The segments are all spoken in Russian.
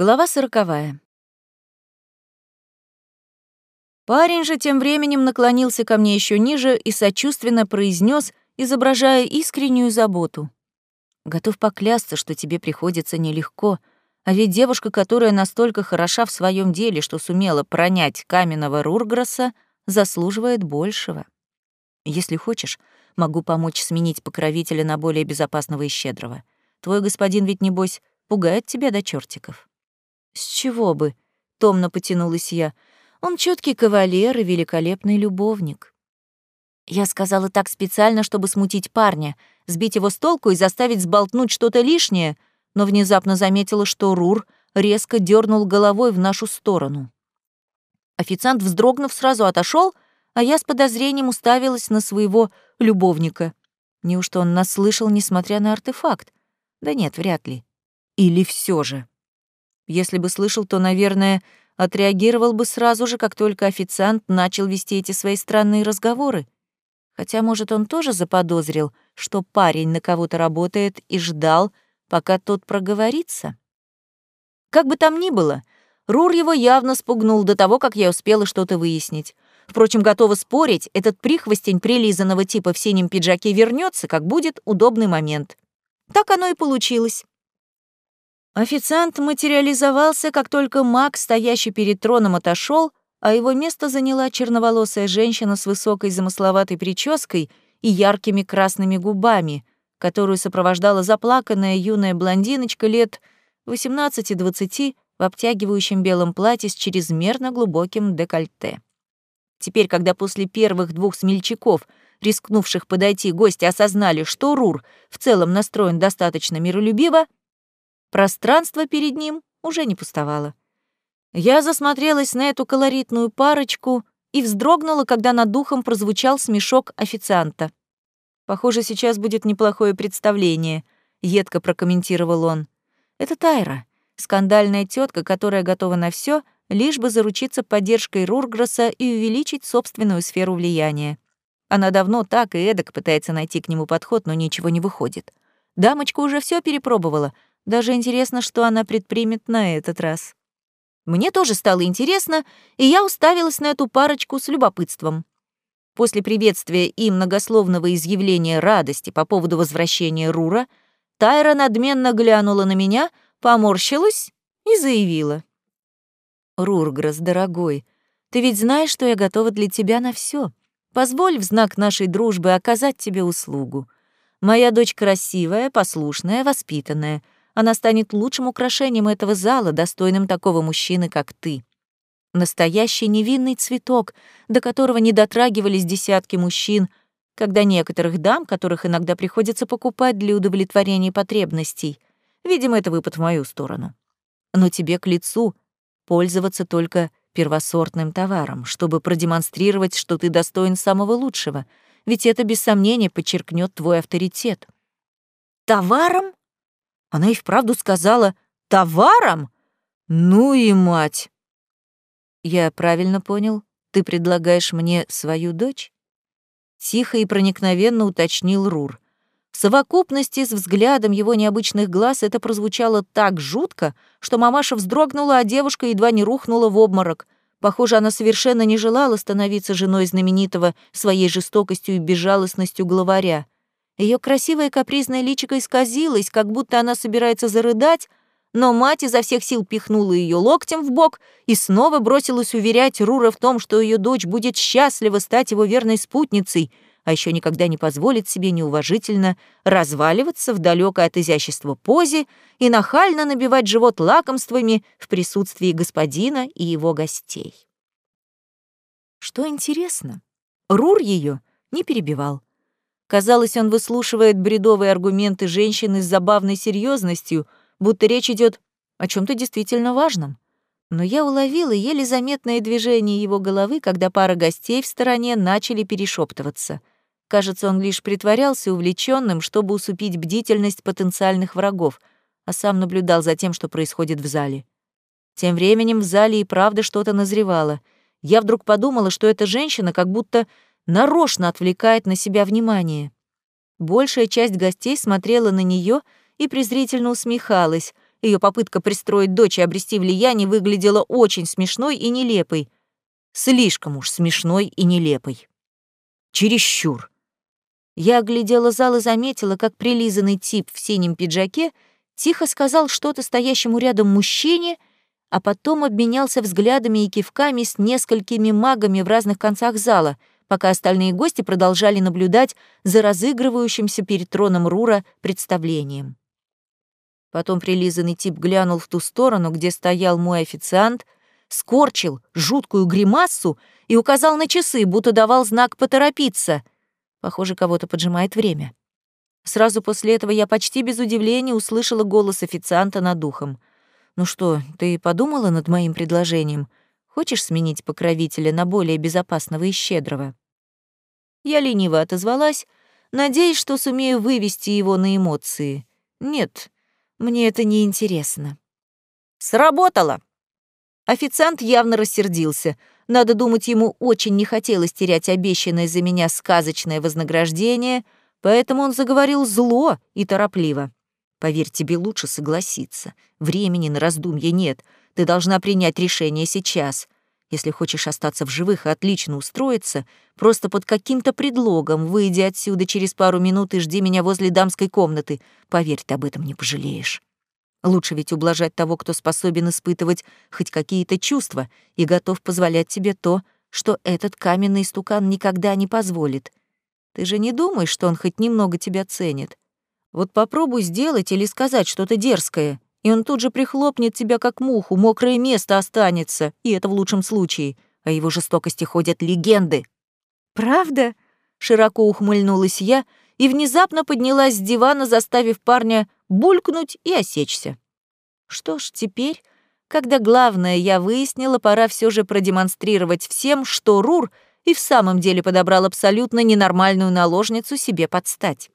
Глава сороковая. Парень же тем временем наклонился ко мне еще ниже и сочувственно произнес, изображая искреннюю заботу. «Готов поклясться, что тебе приходится нелегко, а ведь девушка, которая настолько хороша в своем деле, что сумела пронять каменного Рургросса, заслуживает большего. Если хочешь, могу помочь сменить покровителя на более безопасного и щедрого. Твой господин ведь, небось, пугает тебя до чертиков. «С чего бы?» — томно потянулась я. «Он чуткий кавалер и великолепный любовник». Я сказала так специально, чтобы смутить парня, сбить его с толку и заставить сболтнуть что-то лишнее, но внезапно заметила, что Рур резко дернул головой в нашу сторону. Официант, вздрогнув, сразу отошел, а я с подозрением уставилась на своего любовника. Неужто он нас слышал, несмотря на артефакт? Да нет, вряд ли. Или все же? Если бы слышал, то, наверное, отреагировал бы сразу же, как только официант начал вести эти свои странные разговоры. Хотя, может, он тоже заподозрил, что парень на кого-то работает и ждал, пока тот проговорится. Как бы там ни было, Рур его явно спугнул до того, как я успела что-то выяснить. Впрочем, готова спорить, этот прихвостень прилизанного типа в синем пиджаке вернется, как будет удобный момент. Так оно и получилось. Официант материализовался, как только маг, стоящий перед троном, отошел, а его место заняла черноволосая женщина с высокой замысловатой прической и яркими красными губами, которую сопровождала заплаканная юная блондиночка лет 18-20 в обтягивающем белом платье с чрезмерно глубоким декольте. Теперь, когда после первых двух смельчаков, рискнувших подойти, гости осознали, что Рур в целом настроен достаточно миролюбиво, Пространство перед ним уже не пустовало. Я засмотрелась на эту колоритную парочку и вздрогнула, когда над духом прозвучал смешок официанта. «Похоже, сейчас будет неплохое представление», — едко прокомментировал он. «Это Тайра, скандальная тетка, которая готова на все, лишь бы заручиться поддержкой Рургроса и увеличить собственную сферу влияния. Она давно так и эдак пытается найти к нему подход, но ничего не выходит. Дамочка уже все перепробовала — даже интересно, что она предпримет на этот раз. Мне тоже стало интересно, и я уставилась на эту парочку с любопытством. После приветствия и многословного изъявления радости по поводу возвращения Рура, Тайра надменно глянула на меня, поморщилась и заявила. «Рурграс, дорогой, ты ведь знаешь, что я готова для тебя на все. Позволь в знак нашей дружбы оказать тебе услугу. Моя дочь красивая, послушная, воспитанная — она станет лучшим украшением этого зала, достойным такого мужчины, как ты. Настоящий невинный цветок, до которого не дотрагивались десятки мужчин, когда некоторых дам, которых иногда приходится покупать для удовлетворения потребностей. Видимо, это выпад в мою сторону. Но тебе к лицу пользоваться только первосортным товаром, чтобы продемонстрировать, что ты достоин самого лучшего, ведь это без сомнения подчеркнет твой авторитет. Товаром? Она и вправду сказала «товаром»? Ну и мать! Я правильно понял? Ты предлагаешь мне свою дочь? Тихо и проникновенно уточнил Рур. В совокупности с взглядом его необычных глаз это прозвучало так жутко, что мамаша вздрогнула, а девушка едва не рухнула в обморок. Похоже, она совершенно не желала становиться женой знаменитого своей жестокостью и безжалостностью главаря. Ее красивое капризное личико исказилось, как будто она собирается зарыдать, но мать изо всех сил пихнула ее локтем в бок и снова бросилась уверять Рура в том, что ее дочь будет счастлива стать его верной спутницей, а еще никогда не позволит себе неуважительно разваливаться в далекой от изящества позе и нахально набивать живот лакомствами в присутствии господина и его гостей. Что интересно, Рур ее не перебивал. Казалось, он выслушивает бредовые аргументы женщины с забавной серьезностью, будто речь идет о чем то действительно важном. Но я уловила еле заметное движение его головы, когда пара гостей в стороне начали перешептываться. Кажется, он лишь притворялся увлеченным, чтобы усупить бдительность потенциальных врагов, а сам наблюдал за тем, что происходит в зале. Тем временем в зале и правда что-то назревало. Я вдруг подумала, что эта женщина как будто нарочно отвлекает на себя внимание. Большая часть гостей смотрела на нее и презрительно усмехалась, Ее попытка пристроить дочь и обрести влияние выглядела очень смешной и нелепой. Слишком уж смешной и нелепой. Чересчур. Я оглядела зал и заметила, как прилизанный тип в синем пиджаке тихо сказал что-то стоящему рядом мужчине, а потом обменялся взглядами и кивками с несколькими магами в разных концах зала, пока остальные гости продолжали наблюдать за разыгрывающимся перед троном Рура представлением. Потом прилизанный тип глянул в ту сторону, где стоял мой официант, скорчил жуткую гримассу и указал на часы, будто давал знак поторопиться. Похоже, кого-то поджимает время. Сразу после этого я почти без удивления услышала голос официанта над ухом. «Ну что, ты подумала над моим предложением? Хочешь сменить покровителя на более безопасного и щедрого?» Я лениво отозвалась, надеясь, что сумею вывести его на эмоции. «Нет, мне это не интересно. Сработало. Официант явно рассердился. Надо думать, ему очень не хотелось терять обещанное за меня сказочное вознаграждение, поэтому он заговорил зло и торопливо. Поверь, тебе лучше согласиться. Времени на раздумье нет. Ты должна принять решение сейчас. Если хочешь остаться в живых и отлично устроиться, просто под каким-то предлогом выйди отсюда через пару минут и жди меня возле дамской комнаты. Поверь, ты об этом не пожалеешь. Лучше ведь ублажать того, кто способен испытывать хоть какие-то чувства и готов позволять тебе то, что этот каменный стукан никогда не позволит. Ты же не думаешь, что он хоть немного тебя ценит? Вот попробуй сделать или сказать что-то дерзкое, и он тут же прихлопнет тебя как муху, мокрое место останется, и это в лучшем случае. О его жестокости ходят легенды. «Правда?» — широко ухмыльнулась я и внезапно поднялась с дивана, заставив парня булькнуть и осечься. Что ж, теперь, когда главное я выяснила, пора все же продемонстрировать всем, что Рур и в самом деле подобрал абсолютно ненормальную наложницу себе подстать.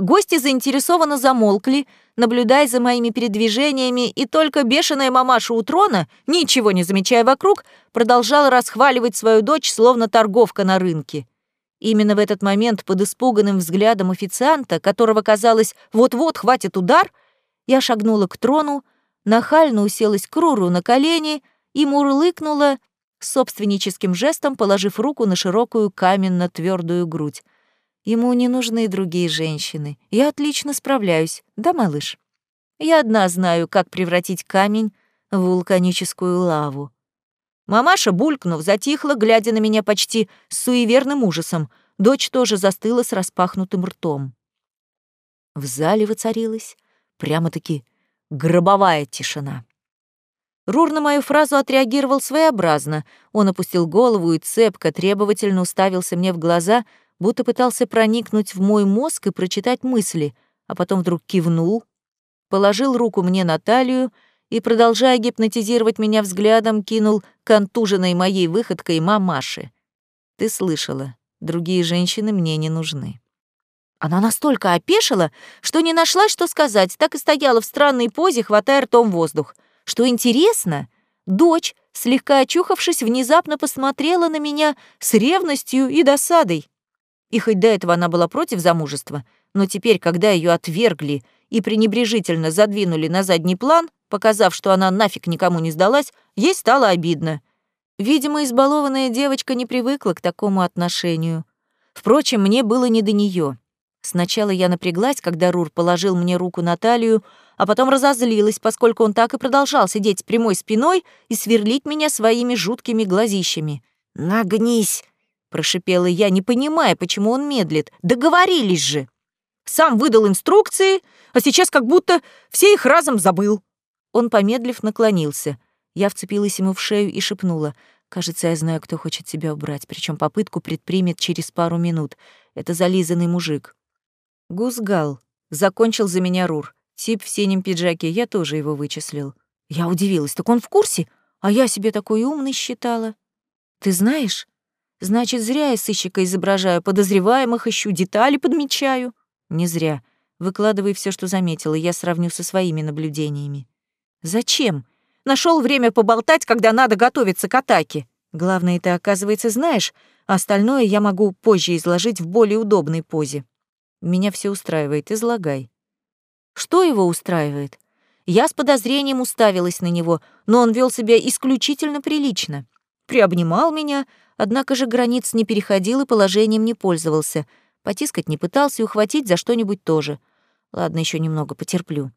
Гости заинтересованно замолкли, наблюдая за моими передвижениями, и только бешеная мамаша у трона, ничего не замечая вокруг, продолжала расхваливать свою дочь, словно торговка на рынке. Именно в этот момент, под испуганным взглядом официанта, которого, казалось, вот-вот хватит удар, я шагнула к трону, нахально уселась к Руру на колени и мурлыкнула собственническим жестом, положив руку на широкую каменно-твердую грудь. Ему не нужны другие женщины. Я отлично справляюсь, да, малыш? Я одна знаю, как превратить камень в вулканическую лаву. Мамаша, булькнув, затихла, глядя на меня почти с суеверным ужасом. Дочь тоже застыла с распахнутым ртом. В зале воцарилась прямо-таки гробовая тишина. Рур на мою фразу отреагировал своеобразно. Он опустил голову и цепко, требовательно уставился мне в глаза, будто пытался проникнуть в мой мозг и прочитать мысли, а потом вдруг кивнул, положил руку мне на талию и, продолжая гипнотизировать меня взглядом, кинул контуженной моей выходкой мамаши. «Ты слышала, другие женщины мне не нужны». Она настолько опешила, что не нашла, что сказать, так и стояла в странной позе, хватая ртом воздух. Что интересно, дочь, слегка очухавшись, внезапно посмотрела на меня с ревностью и досадой. И хоть до этого она была против замужества, но теперь, когда ее отвергли и пренебрежительно задвинули на задний план, показав, что она нафиг никому не сдалась, ей стало обидно. Видимо, избалованная девочка не привыкла к такому отношению. Впрочем, мне было не до нее. Сначала я напряглась, когда Рур положил мне руку на талию, а потом разозлилась, поскольку он так и продолжал сидеть с прямой спиной и сверлить меня своими жуткими глазищами. «Нагнись!» Прошипела я, не понимая, почему он медлит. Договорились же. Сам выдал инструкции, а сейчас как будто все их разом забыл. Он, помедлив, наклонился. Я вцепилась ему в шею и шепнула. «Кажется, я знаю, кто хочет тебя убрать, причем попытку предпримет через пару минут. Это зализанный мужик». «Гусгал», — закончил за меня Рур. Тип в синем пиджаке, я тоже его вычислил. Я удивилась, так он в курсе? А я себе такой умный считала. «Ты знаешь?» Значит, зря я сыщика изображаю, подозреваемых ищу, детали подмечаю. Не зря. Выкладывай все, что заметила, я сравню со своими наблюдениями. Зачем? Нашел время поболтать, когда надо готовиться к атаке. Главное, ты, оказывается, знаешь, а остальное я могу позже изложить в более удобной позе. Меня все устраивает, излагай. Что его устраивает? Я с подозрением уставилась на него, но он вел себя исключительно прилично. Приобнимал меня, однако же границ не переходил и положением не пользовался. Потискать не пытался и ухватить за что-нибудь тоже. Ладно, еще немного потерплю.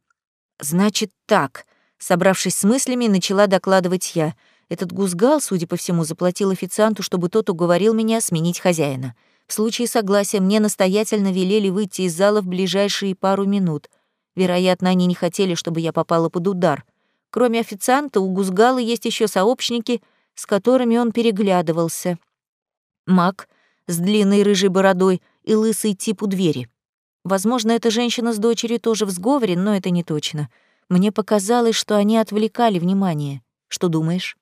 Значит так, собравшись с мыслями, начала докладывать я. Этот гузгал, судя по всему, заплатил официанту, чтобы тот уговорил меня сменить хозяина. В случае согласия мне настоятельно велели выйти из зала в ближайшие пару минут — Вероятно, они не хотели, чтобы я попала под удар. Кроме официанта, у Гузгала есть еще сообщники, с которыми он переглядывался. Мак с длинной рыжей бородой и лысый тип у двери. Возможно, эта женщина с дочерью тоже в сговоре, но это не точно. Мне показалось, что они отвлекали внимание. Что думаешь?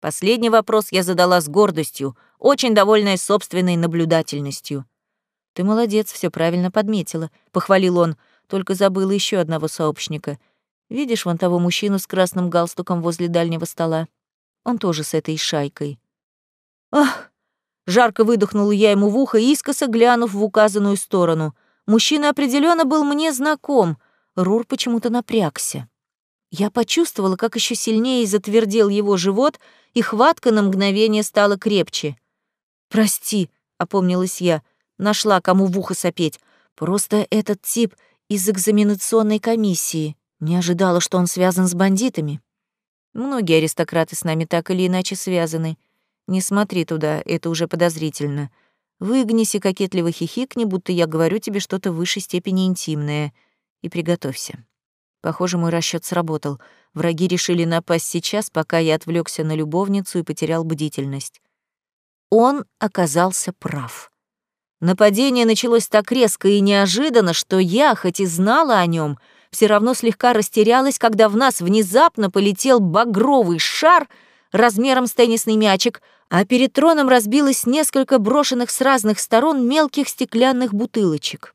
Последний вопрос я задала с гордостью, очень довольная собственной наблюдательностью. «Ты молодец, все правильно подметила», — похвалил он, — только забыла еще одного сообщника. Видишь вон того мужчину с красным галстуком возле дальнего стола? Он тоже с этой шайкой. Ах! Жарко выдохнула я ему в ухо, искоса глянув в указанную сторону. Мужчина определенно был мне знаком. Рур почему-то напрягся. Я почувствовала, как еще сильнее затвердел его живот, и хватка на мгновение стала крепче. «Прости», — опомнилась я, нашла, кому в ухо сопеть. «Просто этот тип из экзаменационной комиссии. Не ожидала, что он связан с бандитами. Многие аристократы с нами так или иначе связаны. Не смотри туда, это уже подозрительно. Выгнись и кокетливо хихикни, будто я говорю тебе что-то в высшей степени интимное. И приготовься. Похоже, мой расчет сработал. Враги решили напасть сейчас, пока я отвлекся на любовницу и потерял бдительность. Он оказался прав. Нападение началось так резко и неожиданно, что я, хоть и знала о нем, все равно слегка растерялась, когда в нас внезапно полетел багровый шар размером с теннисный мячик, а перед троном разбилось несколько брошенных с разных сторон мелких стеклянных бутылочек.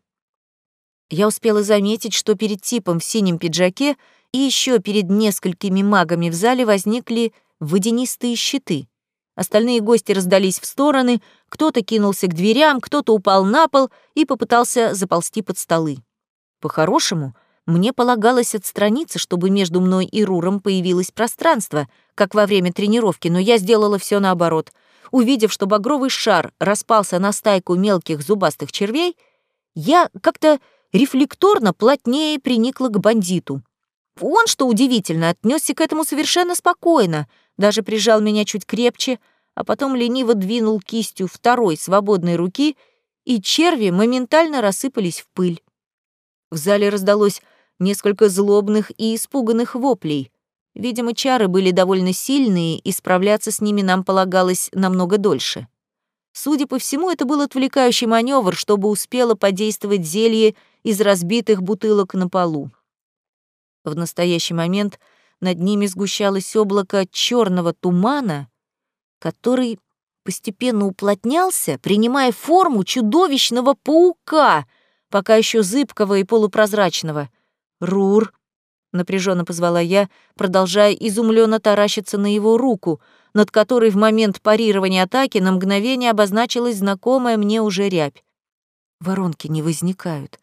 Я успела заметить, что перед типом в синем пиджаке и еще перед несколькими магами в зале возникли водянистые щиты — Остальные гости раздались в стороны, кто-то кинулся к дверям, кто-то упал на пол и попытался заползти под столы. По-хорошему, мне полагалось отстраниться, чтобы между мной и Руром появилось пространство, как во время тренировки, но я сделала все наоборот. Увидев, что багровый шар распался на стайку мелких зубастых червей, я как-то рефлекторно плотнее приникла к бандиту. Он, что удивительно, отнесся к этому совершенно спокойно, даже прижал меня чуть крепче, а потом лениво двинул кистью второй свободной руки, и черви моментально рассыпались в пыль. В зале раздалось несколько злобных и испуганных воплей. Видимо, чары были довольно сильные, и справляться с ними нам полагалось намного дольше. Судя по всему, это был отвлекающий маневр, чтобы успело подействовать зелье из разбитых бутылок на полу. В настоящий момент над ними сгущалось облако черного тумана, который постепенно уплотнялся, принимая форму чудовищного паука, пока еще зыбкого и полупрозрачного. «Рур!» — напряженно позвала я, продолжая изумленно таращиться на его руку, над которой в момент парирования атаки на мгновение обозначилась знакомая мне уже рябь. Воронки не возникают.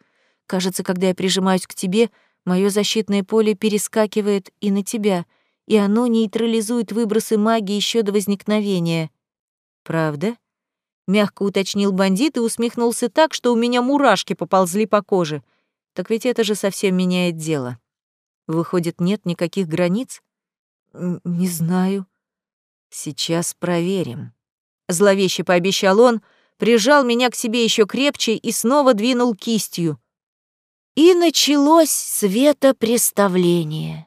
Кажется, когда я прижимаюсь к тебе — Мое защитное поле перескакивает и на тебя, и оно нейтрализует выбросы магии еще до возникновения. Правда? Мягко уточнил бандит и усмехнулся так, что у меня мурашки поползли по коже. Так ведь это же совсем меняет дело. Выходит, нет никаких границ? Не знаю. Сейчас проверим. Зловеще пообещал он, прижал меня к себе еще крепче и снова двинул кистью. И началось светопреставление.